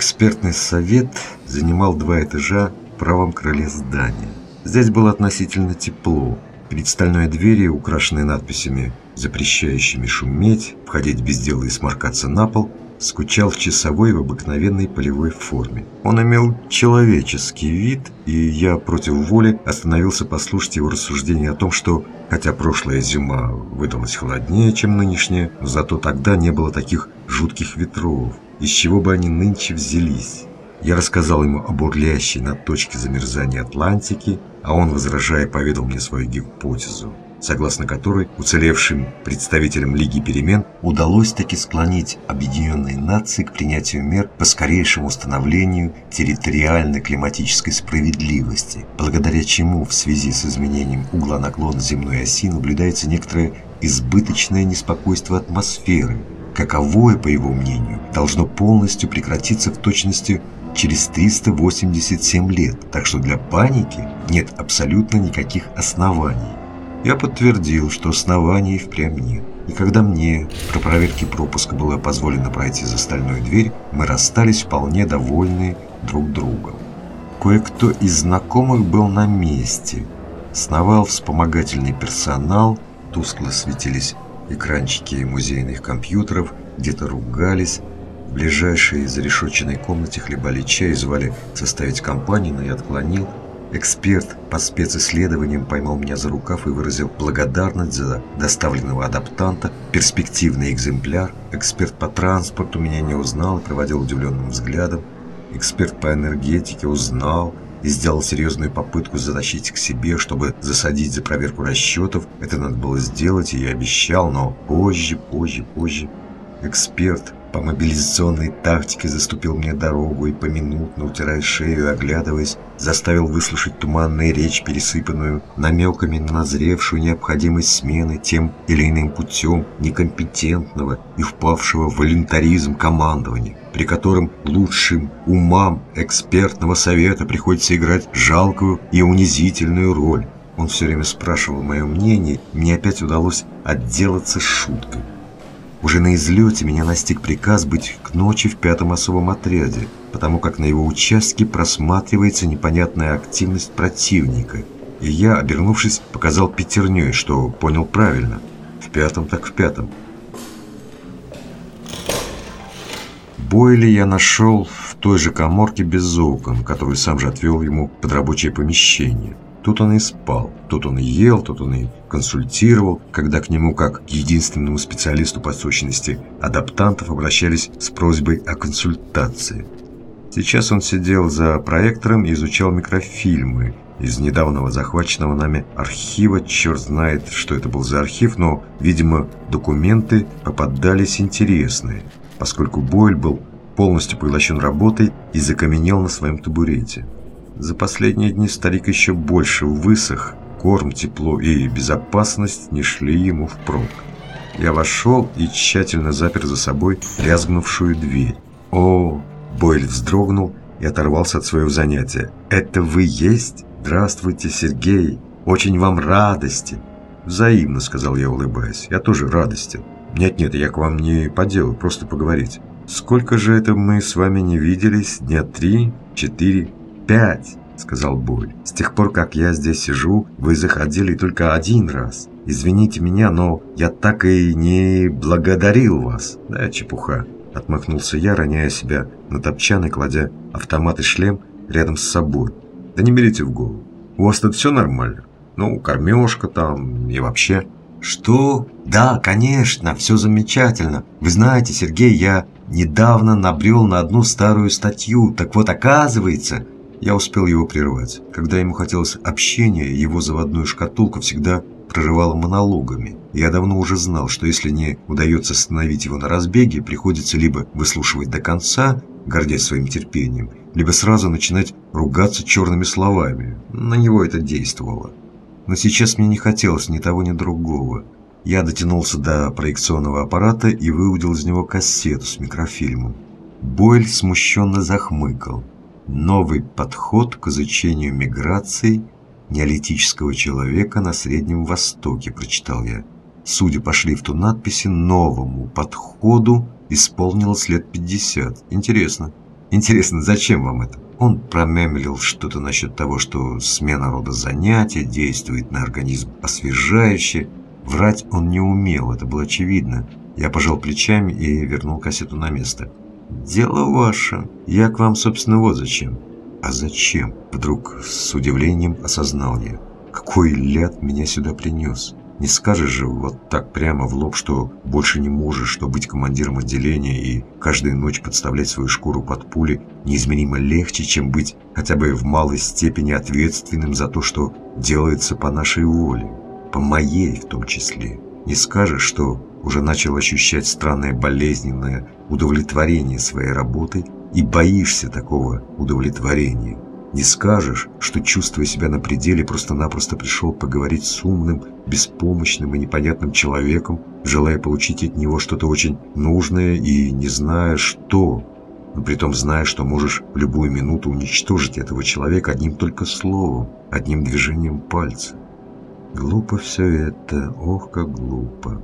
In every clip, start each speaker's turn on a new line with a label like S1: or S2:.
S1: Экспертный совет занимал два этажа в правом крыле здания. Здесь было относительно тепло. Перед стальной дверью, украшенной надписями, запрещающими шуметь, входить без дела и сморкаться на пол, скучал часовой в обыкновенной полевой форме. Он имел человеческий вид, и я против воли остановился послушать его рассуждение о том, что, хотя прошлая зима выдалась холоднее, чем нынешняя, зато тогда не было таких жутких ветров, из чего бы они нынче взялись. Я рассказал ему о бурлящей на точке замерзания Атлантики, а он, возражая, поведал мне свою гипотезу согласно которой уцелевшим представителям Лиги перемен удалось таки склонить объединенные нации к принятию мер по скорейшему установлению территориально-климатической справедливости, благодаря чему в связи с изменением угла наклона земной оси наблюдается некоторое избыточное неспокойство атмосферы, каковое, по его мнению, должно полностью прекратиться в точности через 387 лет, так что для паники нет абсолютно никаких оснований. Я подтвердил, что оснований впрямь нет. И когда мне про проверки пропуска было позволено пройти за стальную дверь, мы расстались вполне довольны друг другом. Кое-кто из знакомых был на месте. Сновал вспомогательный персонал, тускло светились экранчики музейных компьютеров, где-то ругались. В ближайшей зарешоченной комнате хлебали чай звали составить компанию, но я отклонил – Эксперт по специсследованиям поймал меня за рукав и выразил благодарность за доставленного адаптанта, перспективный экземпляр. Эксперт по транспорту меня не узнал и проводил удивленным взглядом. Эксперт по энергетике узнал и сделал серьезную попытку затащить к себе, чтобы засадить за проверку расчетов. Это надо было сделать, и я обещал, но позже, позже, позже. Эксперт по мобилизационной тактике заступил мне дорогу и, поминутно утирая шею и оглядываясь, заставил выслушать туманную речь, пересыпанную намеками на назревшую необходимость смены тем или иным путем некомпетентного и впавшего в волюнтаризм командования, при котором лучшим умам экспертного совета приходится играть жалкую и унизительную роль. Он все время спрашивал мое мнение, мне опять удалось отделаться шуткой. Уже на излете меня настиг приказ быть к ночи в пятом особом отряде, потому как на его участке просматривается непонятная активность противника, и я, обернувшись, показал пятерней, что понял правильно. В пятом так в пятом. Бойли я нашел в той же коморке без окон, которую сам же отвел ему под рабочее помещение. Тут он и спал, тут он и ел, тут он и консультировал, когда к нему, как к единственному специалисту по сущности адаптантов, обращались с просьбой о консультации. Сейчас он сидел за проектором и изучал микрофильмы из недавнего захваченного нами архива. Черт знает, что это был за архив, но, видимо, документы попадались интересные, поскольку Бойль был полностью поглощен работой и закаменел на своем табурете. За последние дни старик еще больше высох, корм, тепло и безопасность не шли ему впрок. Я вошел и тщательно запер за собой лязгнувшую дверь. О, Бойль вздрогнул и оторвался от своего занятия. «Это вы есть? Здравствуйте, Сергей! Очень вам радости!» «Взаимно», — сказал я, улыбаясь. «Я тоже радостен». «Нет-нет, я к вам не по делу, просто поговорить». «Сколько же это мы с вами не виделись? Дня три, четыре, пять, сказал Боль. С тех пор, как я здесь сижу, вы заходили только один раз. Извините меня, но я так и не благодарил вас. Да, чепуха. Отмахнулся я, роняя себя на топчан и кладя автомат и шлем рядом с собой. Да не берите в голову. У вас тут все нормально? Ну, кормежка там и вообще. Что? Да, конечно, все замечательно. Вы знаете, Сергей, я недавно набрел на одну старую статью. Так вот, оказывается, я успел его прервать. Когда ему хотелось общения, его заводную шкатулку всегда прорывало монологами. Я давно уже знал, что если не удается остановить его на разбеге, приходится либо выслушивать до конца, гордясь своим терпением, либо сразу начинать ругаться черными словами. На него это действовало. Но сейчас мне не хотелось ни того, ни другого. Я дотянулся до проекционного аппарата и выудил из него кассету с микрофильмом. Бойль смущенно захмыкал. Новый подход к изучению миграции неолитического человека на Среднем Востоке, прочитал я. Судя по шрифту надписи, новому подходу исполнилось лет 50. Интересно. Интересно, зачем вам это? Он промямлил что-то насчет того, что смена рода занятия действует на организм освежающе. Врать он не умел, это было очевидно. Я пожал плечами и вернул кассету на место. «Дело ваше. Я к вам, собственно, вот зачем». «А зачем?» Вдруг с удивлением осознал я. «Какой ляд меня сюда принес?» Не скажешь же вот так прямо в лоб, что больше не можешь, что быть командиром отделения и каждую ночь подставлять свою шкуру под пули неизмеримо легче, чем быть хотя бы в малой степени ответственным за то, что делается по нашей воле, по моей в том числе. Не скажешь, что уже начал ощущать странное болезненное удовлетворение своей работой и боишься такого удовлетворения. Не скажешь, что, чувствуя себя на пределе, просто-напросто пришел поговорить с умным, беспомощным и непонятным человеком, желая получить от него что-то очень нужное и не зная что, но при том зная, что можешь в любую минуту уничтожить этого человека одним только словом, одним движением пальца. Глупо все это, ох, как глупо.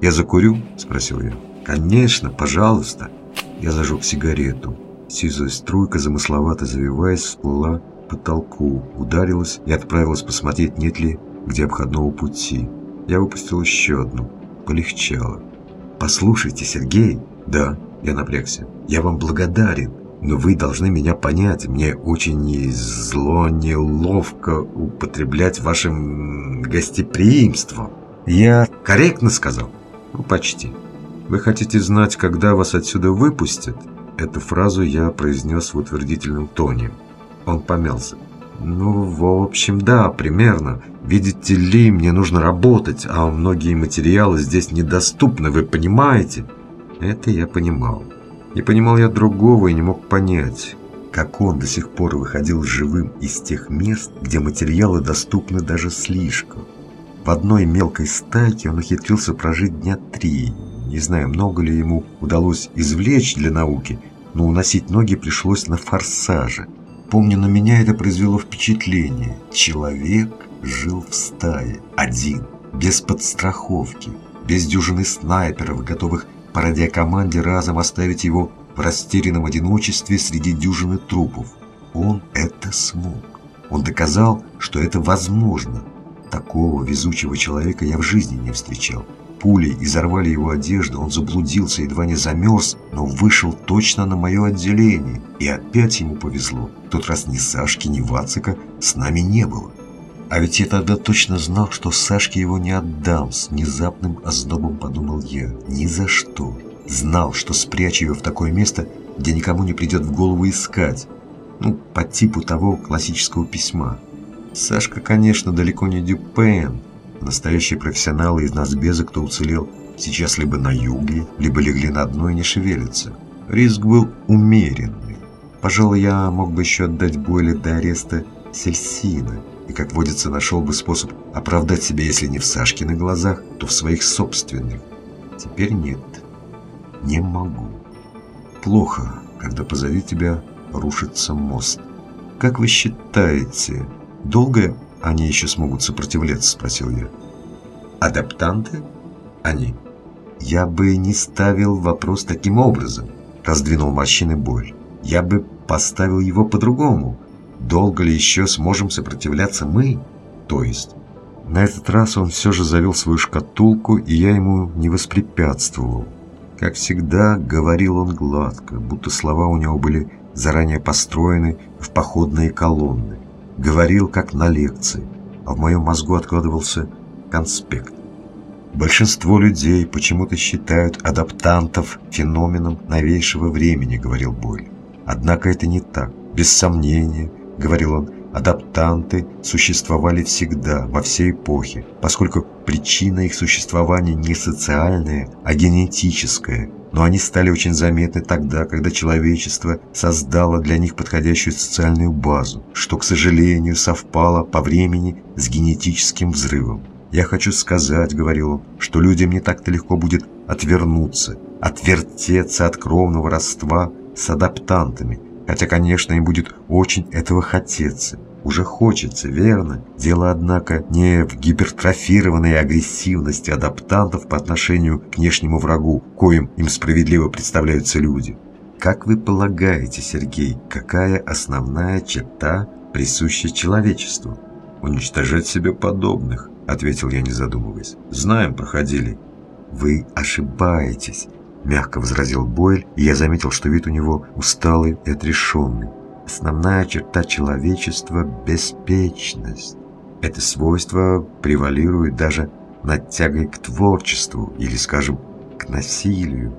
S1: «Я закурю?» – спросил я. «Конечно, пожалуйста». Я зажег сигарету. Сизая струйка, замысловато завиваясь, всплыла к потолку, ударилась и отправилась посмотреть, нет ли где обходного пути. Я выпустил еще одну. Полегчало. «Послушайте, Сергей!» «Да», я напрягся. «Я вам благодарен, но вы должны меня понять. Мне очень зло, неловко употреблять вашим гостеприимством». «Я корректно сказал?» «Ну, почти». «Вы хотите знать, когда вас отсюда выпустят?» Эту фразу я произнес в утвердительном тоне. Он помялся. «Ну, в общем, да, примерно. Видите ли, мне нужно работать, а многие материалы здесь недоступны, вы понимаете?» Это я понимал. Не понимал я другого и не мог понять, как он до сих пор выходил живым из тех мест, где материалы доступны даже слишком. В одной мелкой стайке он ухитрился прожить дня три, не знаю, много ли ему удалось извлечь для науки, но уносить ноги пришлось на форсаже. Помню, на меня это произвело впечатление. Человек жил в стае, один, без подстраховки, без дюжины снайперов, готовых по радиокоманде разом оставить его в растерянном одиночестве среди дюжины трупов. Он это смог. Он доказал, что это возможно. Такого везучего человека я в жизни не встречал. Пули изорвали его одежду, он заблудился, едва не замерз, но вышел точно на мое отделение. И опять ему повезло. В тот раз ни Сашки, ни Вацика с нами не было. А ведь я тогда точно знал, что Сашке его не отдам, с внезапным ознобом подумал я. Ни за что. Знал, что спрячу его в такое место, где никому не придет в голову искать. Ну, по типу того классического письма. Сашка, конечно, далеко не Дюпен, Настоящие профессионалы из нас беза, кто уцелел, сейчас либо на юге, либо легли на дно и не шевелятся. Риск был умеренный. Пожалуй, я мог бы еще отдать Бойле до ареста Сельсина, и, как водится, нашел бы способ оправдать себя, если не в Сашкиных глазах, то в своих собственных. Теперь нет. Не могу. Плохо, когда позади тебя рушится мост. Как вы считаете, долго они еще смогут сопротивляться?» – спросил я. «Адаптанты? Они». «Я бы не ставил вопрос таким образом», – раздвинул морщины Боль. «Я бы поставил его по-другому. Долго ли еще сможем сопротивляться мы? То есть...» На этот раз он все же завел свою шкатулку, и я ему не воспрепятствовал. Как всегда, говорил он гладко, будто слова у него были заранее построены в походные колонны говорил как на лекции, а в моем мозгу откладывался конспект. Большинство людей почему-то считают адаптантов феноменом новейшего времени, говорил Бойль. Однако это не так. Без сомнения, говорил он, адаптанты существовали всегда, во все эпохи, поскольку причина их существования не социальная, а генетическая, но они стали очень заметны тогда, когда человечество создало для них подходящую социальную базу, что, к сожалению, совпало по времени с генетическим взрывом. «Я хочу сказать, — говорил он, — что людям не так-то легко будет отвернуться, отвертеться от кровного родства с адаптантами, хотя, конечно, им будет очень этого хотеться уже хочется, верно? Дело, однако, не в гипертрофированной агрессивности адаптантов по отношению к внешнему врагу, коим им справедливо представляются люди. Как вы полагаете, Сергей, какая основная черта присуща человечеству? Уничтожать себе подобных, ответил я, не задумываясь. Знаем, проходили. Вы ошибаетесь, мягко возразил Бойль, и я заметил, что вид у него усталый и отрешенный. Основная черта человечества – беспечность. Это свойство превалирует даже над тягой к творчеству или, скажем, к насилию.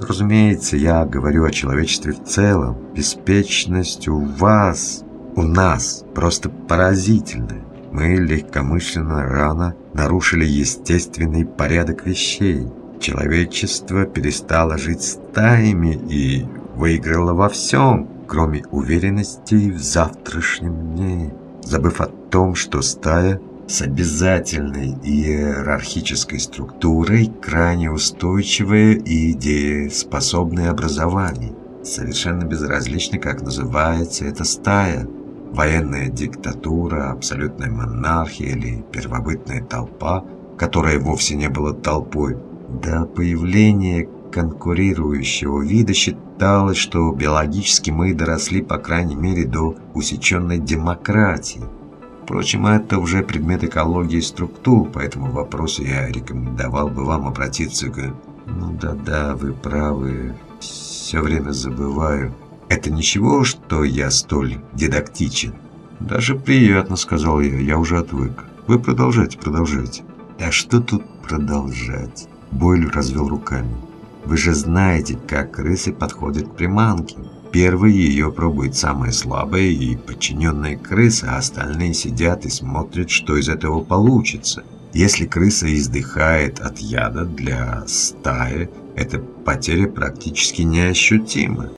S1: Разумеется, я говорю о человечестве в целом. Беспечность у вас, у нас просто поразительная. Мы легкомысленно рано нарушили естественный порядок вещей. Человечество перестало жить стаями и выиграло во всем, кроме уверенности в завтрашнем дне, забыв о том, что стая с обязательной иерархической структурой, крайне устойчивое и дееспособное образование. Совершенно безразлично, как называется эта стая. Военная диктатура, абсолютная монархия или первобытная толпа, которая вовсе не была толпой. До появления конкурирующего вида считалось, что биологически мы доросли, по крайней мере, до усеченной демократии. Впрочем, это уже предмет экологии и структур, по этому вопросу я рекомендовал бы вам обратиться к... Ну да-да, вы правы, все время забываю. Это ничего, что я столь дидактичен? Даже приятно, сказал я, я уже отвык. Вы продолжайте, продолжайте. Да что тут продолжать? Бойль развел руками. Вы же знаете, как крысы подходят к приманке. Первый ее пробует самая слабая и подчиненная крыса, а остальные сидят и смотрят, что из этого получится. Если крыса издыхает от яда для стаи, эта потеря практически неощутима.